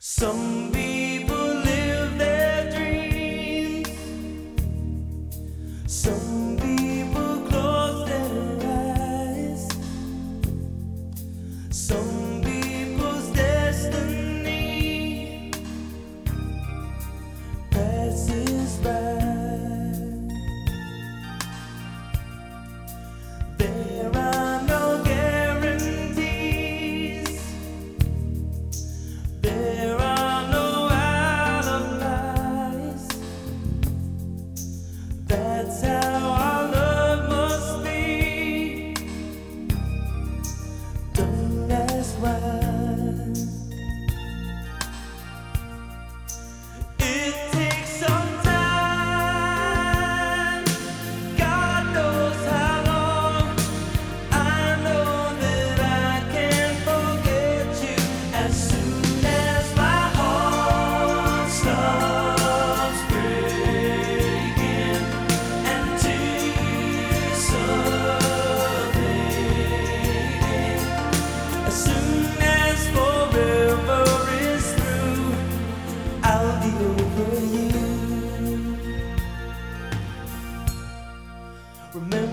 Some people live their dreams. Some people Remember